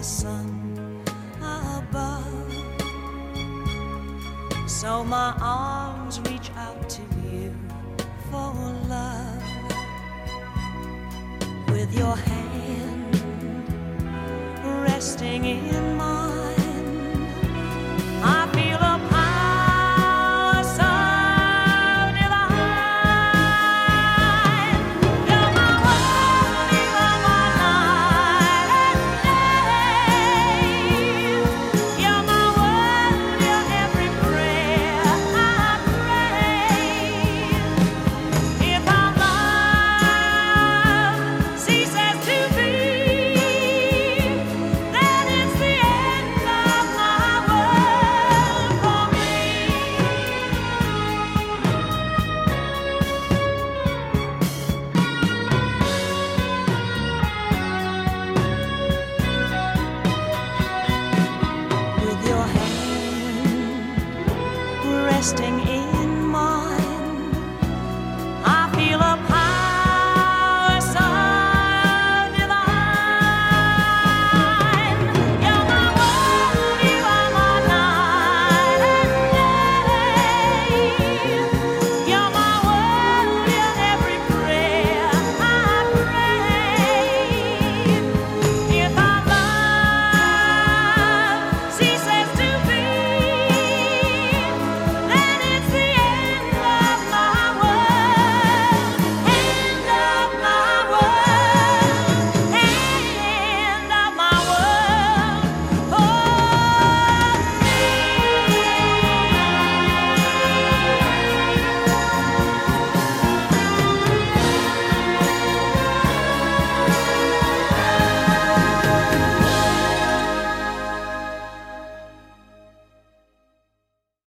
the sun above. So my arms reach out to you for love with your hand resting in resting